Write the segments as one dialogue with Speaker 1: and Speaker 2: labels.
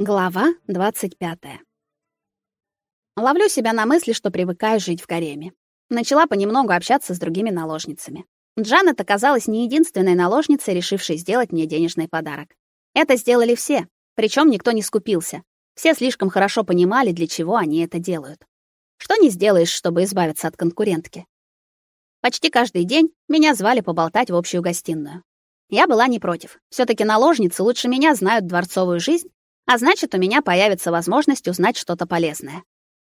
Speaker 1: Глава 25. Ловлю себя на мысли, что привыкаю жить в гареме. Начала понемногу общаться с другими наложницами. Джанет оказалась не единственной наложницей, решившей сделать мне денежный подарок. Это сделали все, причем никто не скупился. Все слишком хорошо понимали, для чего они это делают. Что не сделаешь, чтобы избавиться от конкурентки. Почти каждый день меня звали поболтать в общую гостиную. Я была не против. все таки наложницы лучше меня знают дворцовую жизнь, а значит, у меня появится возможность узнать что-то полезное.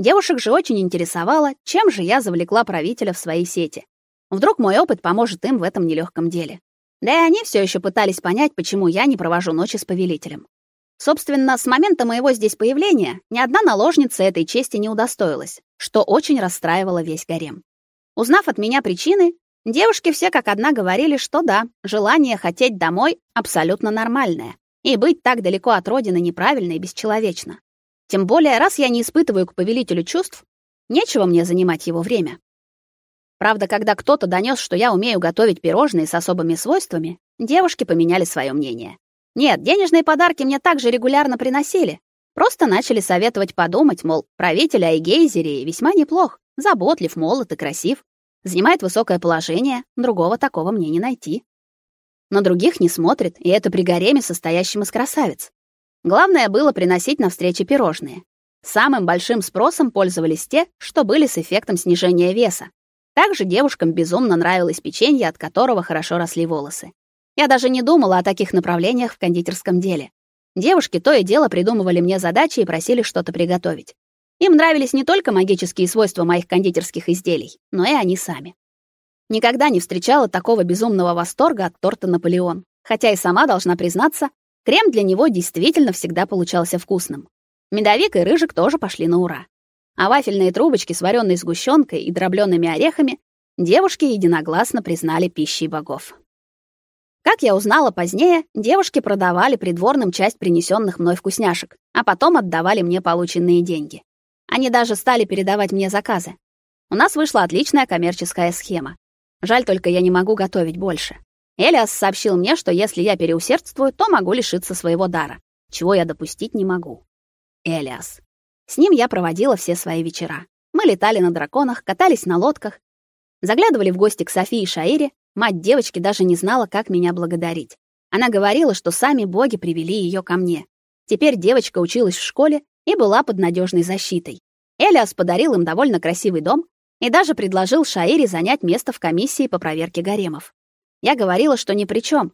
Speaker 1: Девушек же очень интересовало, чем же я завлекла правителя в свои сети. Вдруг мой опыт поможет им в этом нелегком деле. Да и они все еще пытались понять, почему я не провожу ночи с повелителем. Собственно, с момента моего здесь появления ни одна наложница этой чести не удостоилась, что очень расстраивало весь гарем. Узнав от меня причины, Девушки все как одна говорили, что да, желание хотеть домой абсолютно нормальное, и быть так далеко от родины неправильно и бесчеловечно. Тем более, раз я не испытываю к повелителю чувств, нечего мне занимать его время. Правда, когда кто-то донес, что я умею готовить пирожные с особыми свойствами, девушки поменяли свое мнение. Нет, денежные подарки мне также регулярно приносили. Просто начали советовать подумать, мол, правитель Айгейзерии весьма неплох, заботлив, молод и красив занимает высокое положение, другого такого мне не найти. На других не смотрит, и это при гареме, состоящем из красавиц. Главное было приносить на встречи пирожные. Самым большим спросом пользовались те, что были с эффектом снижения веса. Также девушкам безумно нравилось печенье, от которого хорошо росли волосы. Я даже не думала о таких направлениях в кондитерском деле. Девушки то и дело придумывали мне задачи и просили что-то приготовить. Им нравились не только магические свойства моих кондитерских изделий, но и они сами. Никогда не встречала такого безумного восторга от торта Наполеон, хотя и сама должна признаться, крем для него действительно всегда получался вкусным. Медовик и рыжик тоже пошли на ура. А вафельные трубочки с вареной сгущенкой и дробленными орехами девушки единогласно признали пищей богов. Как я узнала позднее, девушки продавали придворным часть принесенных мной вкусняшек, а потом отдавали мне полученные деньги. Они даже стали передавать мне заказы. У нас вышла отличная коммерческая схема. Жаль только я не могу готовить больше. Элиас сообщил мне, что если я переусердствую, то могу лишиться своего дара, чего я допустить не могу. Элиас. С ним я проводила все свои вечера. Мы летали на драконах, катались на лодках, заглядывали в гости к Софии и Шаире. Мать девочки даже не знала, как меня благодарить. Она говорила, что сами боги привели ее ко мне. Теперь девочка училась в школе и была под надежной защитой. Элиас подарил им довольно красивый дом и даже предложил Шаире занять место в комиссии по проверке гаремов. Я говорила, что ни при чем.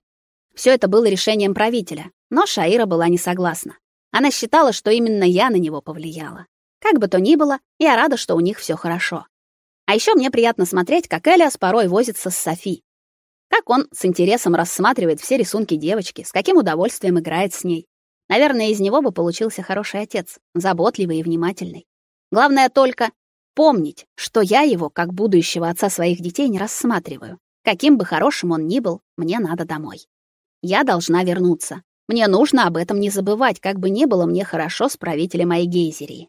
Speaker 1: Все это было решением правителя, но Шаира была не согласна. Она считала, что именно я на него повлияла. Как бы то ни было, я рада, что у них все хорошо. А еще мне приятно смотреть, как Элиас порой возится с Софи. Как он с интересом рассматривает все рисунки девочки, с каким удовольствием играет с ней. Наверное, из него бы получился хороший отец, заботливый и внимательный. Главное только помнить, что я его, как будущего отца своих детей, не рассматриваю. Каким бы хорошим он ни был, мне надо домой. Я должна вернуться. Мне нужно об этом не забывать, как бы ни было мне хорошо с правителем моей гейзерии.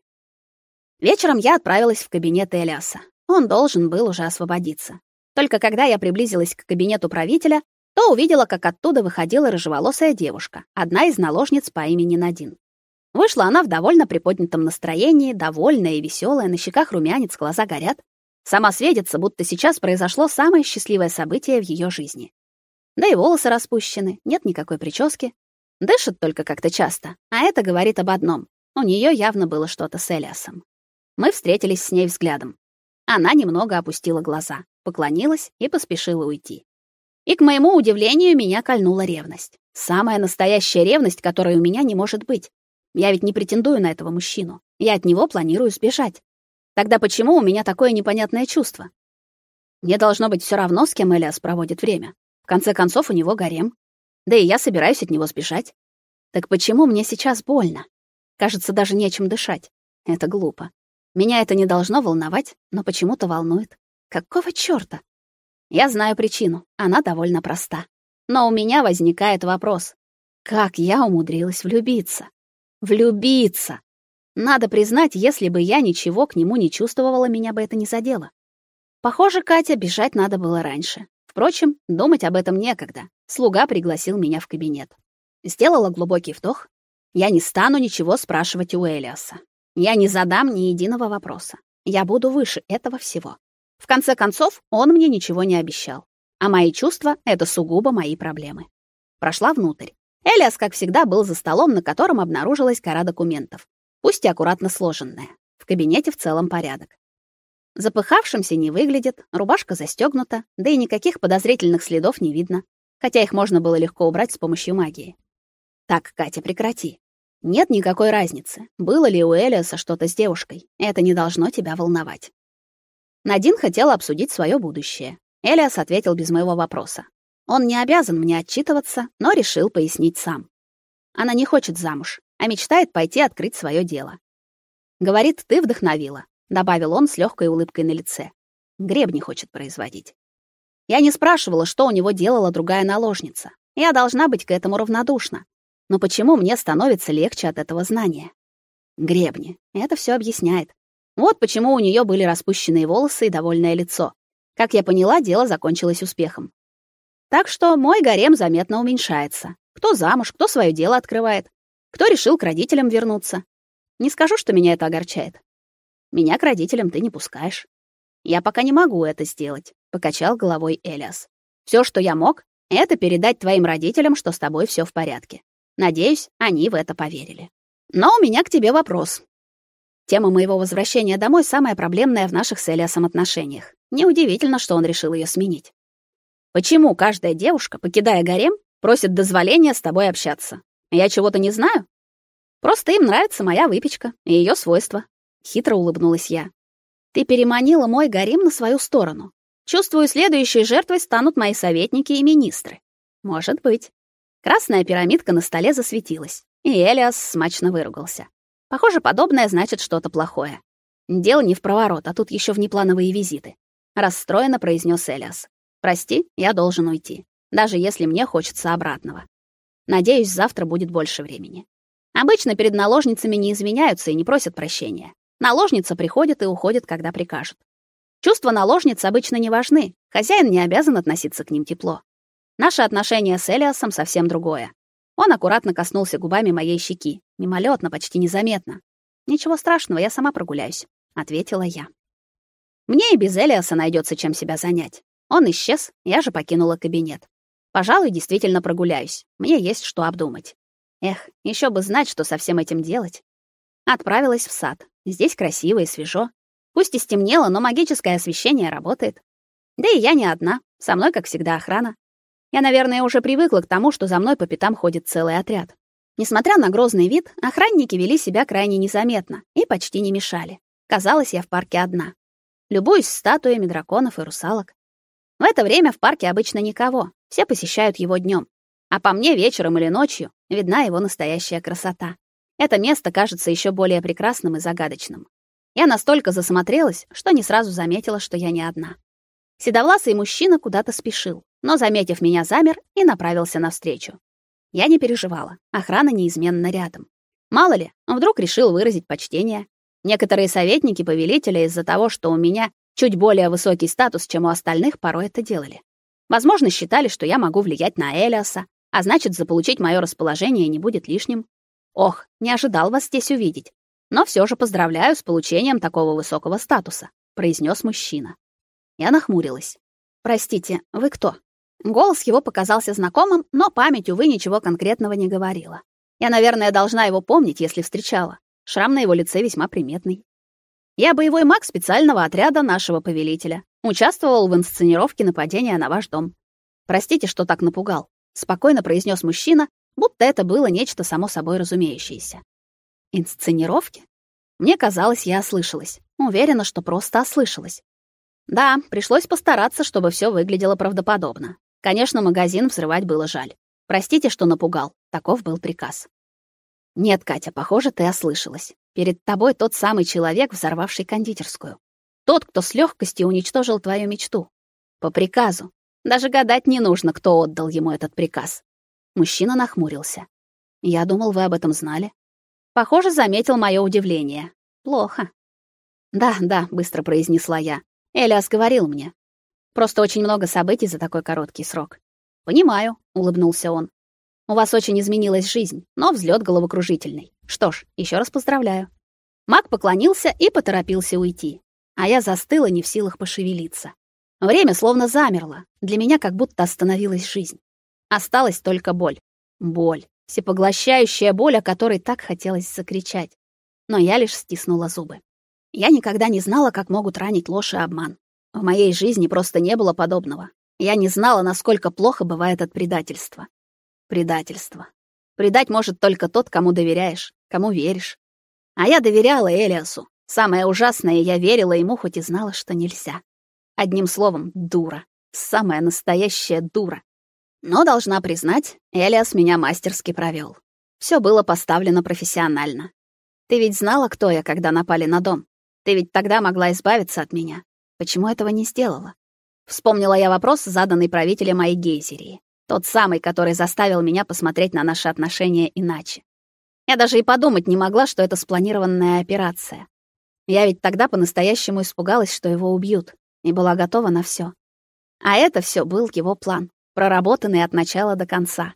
Speaker 1: Вечером я отправилась в кабинет Элиаса. Он должен был уже освободиться. Только когда я приблизилась к кабинету правителя, то увидела, как оттуда выходила рыжеволосая девушка, одна из наложниц по имени Надин. Вышла она в довольно приподнятом настроении, довольная и веселая, на щеках румянец, глаза горят. Сама светится, будто сейчас произошло самое счастливое событие в ее жизни. Да и волосы распущены, нет никакой прически. Дышит только как-то часто, а это говорит об одном. У нее явно было что-то с Элиасом. Мы встретились с ней взглядом. Она немного опустила глаза, поклонилась и поспешила уйти. И к моему удивлению, меня кольнула ревность. Самая настоящая ревность, которой у меня не может быть. Я ведь не претендую на этого мужчину. Я от него планирую сбежать. Тогда почему у меня такое непонятное чувство? Мне должно быть все равно, с кем Элиас проводит время. В конце концов, у него гарем. Да и я собираюсь от него сбежать. Так почему мне сейчас больно? Кажется, даже нечем дышать. Это глупо. Меня это не должно волновать, но почему-то волнует. Какого чёрта? Я знаю причину. Она довольно проста. Но у меня возникает вопрос: как я умудрилась влюбиться? Влюбиться. Надо признать, если бы я ничего к нему не чувствовала, меня бы это не задело. Похоже, Катя бежать надо было раньше. Впрочем, думать об этом некогда. Слуга пригласил меня в кабинет. Сделала глубокий вдох, Я не стану ничего спрашивать у Элиаса. Я не задам ни единого вопроса. Я буду выше этого всего. В конце концов, он мне ничего не обещал. А мои чувства — это сугубо мои проблемы. Прошла внутрь. Элиас, как всегда, был за столом, на котором обнаружилась кора документов, пусть и аккуратно сложенная. В кабинете в целом порядок. Запыхавшимся не выглядит, рубашка застегнута, да и никаких подозрительных следов не видно, хотя их можно было легко убрать с помощью магии. Так, Катя, прекрати. Нет никакой разницы, было ли у Элиаса что-то с девушкой. Это не должно тебя волновать. Надин хотела обсудить свое будущее. Элиас ответил без моего вопроса. Он не обязан мне отчитываться, но решил пояснить сам. Она не хочет замуж, а мечтает пойти открыть свое дело. Говорит, ты вдохновила, добавил он с легкой улыбкой на лице. Гребни хочет производить. Я не спрашивала, что у него делала другая наложница. Я должна быть к этому равнодушна. Но почему мне становится легче от этого знания? Гребни. Это все объясняет. Вот почему у нее были распущенные волосы и довольное лицо. Как я поняла, дело закончилось успехом. Так что мой гарем заметно уменьшается. Кто замуж, кто свое дело открывает, кто решил к родителям вернуться. Не скажу, что меня это огорчает. Меня к родителям ты не пускаешь. Я пока не могу это сделать, покачал головой Элиас. Все, что я мог, это передать твоим родителям, что с тобой все в порядке. Надеюсь, они в это поверили. Но у меня к тебе вопрос. Тема моего возвращения домой самая проблемная в наших с Элиасом отношениях. Неудивительно, что он решил ее сменить. Почему каждая девушка, покидая гарем, просит дозволения с тобой общаться? Я чего-то не знаю? Просто им нравится моя выпечка и ее свойства. Хитро улыбнулась я. Ты переманила мой гарем на свою сторону. Чувствую, следующей жертвой станут мои советники и министры. Может быть. Красная пирамидка на столе засветилась, и Элиас смачно выругался. Похоже, подобное значит что-то плохое. Дело не в проворот, а тут еще внеплановые визиты. Расстроенно произнес Элиас. Прости, я должен уйти, даже если мне хочется обратного. Надеюсь, завтра будет больше времени. Обычно перед наложницами не извиняются и не просят прощения. Наложница приходит и уходит, когда прикажут. Чувства наложниц обычно не важны. Хозяин не обязан относиться к ним тепло. Наши отношения с Элиасом совсем другое. Он аккуратно коснулся губами моей щеки, мимолетно, почти незаметно. Ничего страшного, я сама прогуляюсь, ответила я. Мне и без Элиаса найдется чем себя занять. Он исчез, я же покинула кабинет. Пожалуй, действительно прогуляюсь. Мне есть что обдумать. Эх, еще бы знать, что со всем этим делать. Отправилась в сад. Здесь красиво и свежо. Пусть и стемнело, но магическое освещение работает. Да и я не одна. Со мной, как всегда, охрана. Я, наверное, уже привыкла к тому, что за мной по пятам ходит целый отряд. Несмотря на грозный вид, охранники вели себя крайне незаметно и почти не мешали. Казалось, я в парке одна. Любуюсь статуями драконов и русалок. Это время в парке обычно никого, все посещают его днем, А по мне вечером или ночью видна его настоящая красота. Это место кажется еще более прекрасным и загадочным. Я настолько засмотрелась, что не сразу заметила, что я не одна. Седовласый мужчина куда-то спешил но, заметив меня, замер и направился навстречу. Я не переживала, охрана неизменно рядом. Мало ли, он вдруг решил выразить почтение. Некоторые советники повелителя из-за того, что у меня чуть более высокий статус, чем у остальных, порой это делали. Возможно, считали, что я могу влиять на Элиаса, а значит, заполучить мое расположение не будет лишним. Ох, не ожидал вас здесь увидеть. Но все же поздравляю с получением такого высокого статуса, произнес мужчина. Я нахмурилась. Простите, вы кто? Голос его показался знакомым, но память, увы, ничего конкретного не говорила. Я, наверное, должна его помнить, если встречала. Шрам на его лице весьма приметный. Я боевой маг специального отряда нашего повелителя. Участвовал в инсценировке нападения на ваш дом. Простите, что так напугал, спокойно произнес мужчина, будто это было нечто само собой разумеющееся. Инсценировки? Мне казалось, я ослышалась. Уверена, что просто ослышалась. Да, пришлось постараться, чтобы все выглядело правдоподобно. Конечно, магазин взрывать было жаль. Простите, что напугал. Таков был приказ. Нет, Катя, похоже, ты ослышалась. Перед тобой тот самый человек, взорвавший кондитерскую. Тот, кто с легкостью уничтожил твою мечту. По приказу. Даже гадать не нужно, кто отдал ему этот приказ. Мужчина нахмурился. Я думал, вы об этом знали. Похоже, заметил мое удивление. Плохо. Да, да, быстро произнесла я. Элиас говорил мне. Просто очень много событий за такой короткий срок. Понимаю, улыбнулся он. У вас очень изменилась жизнь, но взлет головокружительный. Что ж, еще раз поздравляю. Мак поклонился и поторопился уйти, а я застыла не в силах пошевелиться. Время словно замерло, для меня как будто остановилась жизнь. Осталась только боль. Боль, всепоглощающая боль, о которой так хотелось закричать. Но я лишь стиснула зубы. Я никогда не знала, как могут ранить ложь и обман. В моей жизни просто не было подобного. Я не знала, насколько плохо бывает от предательства. Предательство. Предать может только тот, кому доверяешь, кому веришь. А я доверяла Элиасу. Самое ужасное, я верила ему, хоть и знала, что нельзя. Одним словом, дура. Самая настоящая дура. Но должна признать, Элиас меня мастерски провёл. Всё было поставлено профессионально. Ты ведь знала, кто я, когда напали на дом. Ты ведь тогда могла избавиться от меня. Почему этого не сделала? Вспомнила я вопрос, заданный правителем моей гейзерии. Тот самый, который заставил меня посмотреть на наши отношения иначе. Я даже и подумать не могла, что это спланированная операция. Я ведь тогда по-настоящему испугалась, что его убьют, и была готова на всё. А это всё был его план, проработанный от начала до конца.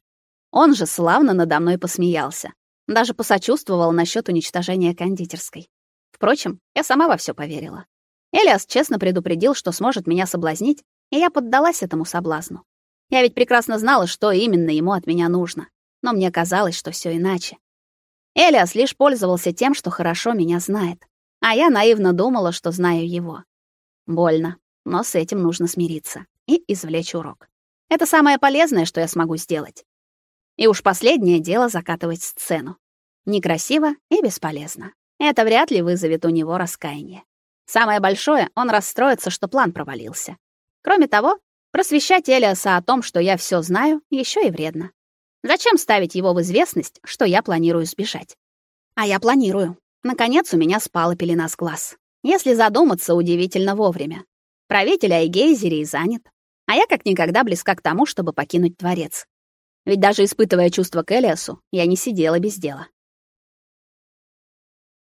Speaker 1: Он же славно надо мной посмеялся, даже посочувствовал насчёт уничтожения кондитерской. Впрочем, я сама во всё поверила. Элиас честно предупредил, что сможет меня соблазнить, и я поддалась этому соблазну. Я ведь прекрасно знала, что именно ему от меня нужно, но мне казалось, что всё иначе. Элиас лишь пользовался тем, что хорошо меня знает, а я наивно думала, что знаю его. Больно, но с этим нужно смириться и извлечь урок. Это самое полезное, что я смогу сделать. И уж последнее дело закатывать сцену. Некрасиво и бесполезно. Это вряд ли вызовет у него раскаяние. Самое большое, он расстроится, что план провалился. Кроме того, просвещать Элиаса о том, что я все знаю, еще и вредно. Зачем ставить его в известность, что я планирую сбежать? А я планирую. Наконец у меня спала пелена с глаз. Если задуматься, удивительно вовремя. Правитель Айгейзерии занят, а я как никогда близка к тому, чтобы покинуть дворец. Ведь даже испытывая чувства к Элиасу, я не сидела без дела.